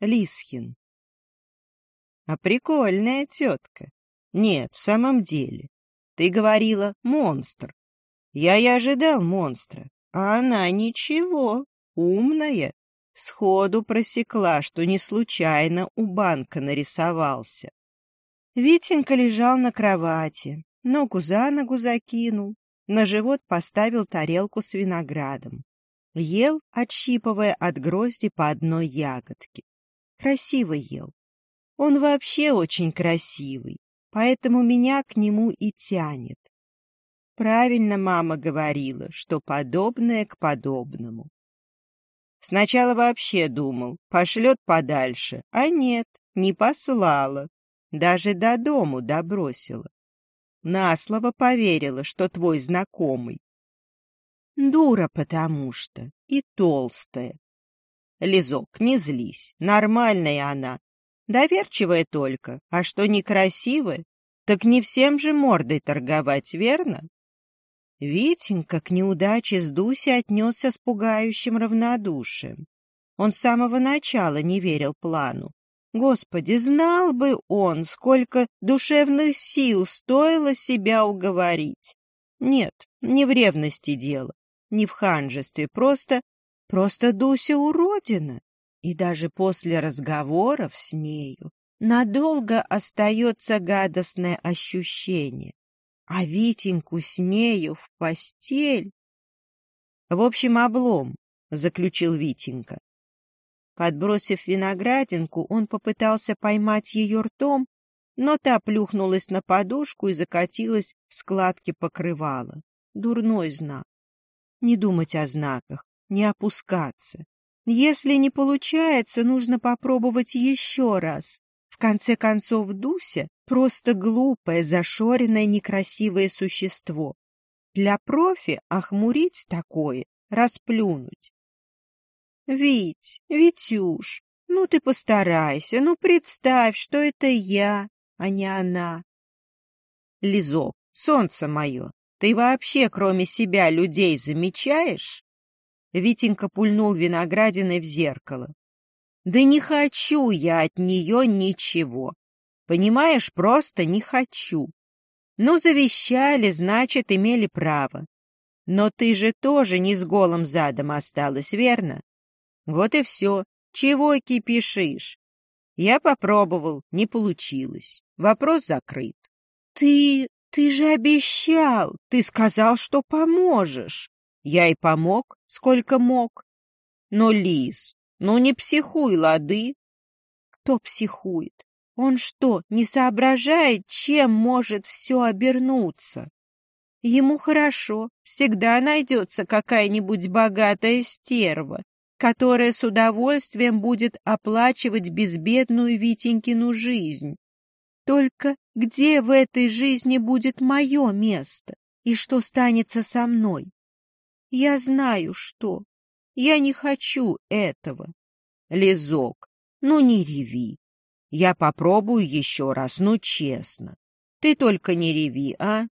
Лисхин. А прикольная тетка. Нет, в самом деле. Ты говорила «монстр». Я и ожидал монстра, а она ничего, умная. Сходу просекла, что не случайно у банка нарисовался. Витенька лежал на кровати, ногу за ногу закинул, на живот поставил тарелку с виноградом. Ел, отщипывая от грозди по одной ягодке. Красиво ел. Он вообще очень красивый, поэтому меня к нему и тянет. Правильно мама говорила, что подобное к подобному. Сначала вообще думал, пошлет подальше, а нет, не послала. Даже до дому добросила. На слово поверила, что твой знакомый. Дура потому что и толстая. Лизок, не злись, нормальная она. Доверчивая только, а что некрасивая, так не всем же мордой торговать, верно? Витенька к неудаче с Дусей отнесся с пугающим равнодушием. Он с самого начала не верил плану. Господи, знал бы он, сколько душевных сил стоило себя уговорить. Нет, не в ревности дело, не в ханжестве, просто... Просто Дуся уродина. И даже после разговоров с нею надолго остается гадостное ощущение а Витеньку с нею в постель. — В общем, облом, — заключил Витенька. Подбросив виноградинку, он попытался поймать ее ртом, но та плюхнулась на подушку и закатилась в складки покрывала. Дурной знак. Не думать о знаках, не опускаться. Если не получается, нужно попробовать еще раз. В конце концов, Дуся Просто глупое, зашоренное, некрасивое существо. Для профи охмурить такое, расплюнуть. Вить, Витюш, ну ты постарайся, ну представь, что это я, а не она. Лизок, солнце мое, ты вообще кроме себя людей замечаешь? Витенька пульнул виноградиной в зеркало. Да не хочу я от нее ничего. Понимаешь, просто не хочу. Ну, завещали, значит, имели право. Но ты же тоже не с голым задом осталась, верно? Вот и все. Чего кипишишь? Я попробовал, не получилось. Вопрос закрыт. Ты... ты же обещал. Ты сказал, что поможешь. Я и помог, сколько мог. Но, Лиз, ну не психуй, лады. Кто психует? Он что, не соображает, чем может все обернуться? Ему хорошо, всегда найдется какая-нибудь богатая стерва, которая с удовольствием будет оплачивать безбедную Витенькину жизнь. Только где в этой жизни будет мое место и что станется со мной? Я знаю, что. Я не хочу этого. Лизок, ну не реви. Я попробую еще раз, ну честно. Ты только не реви, а?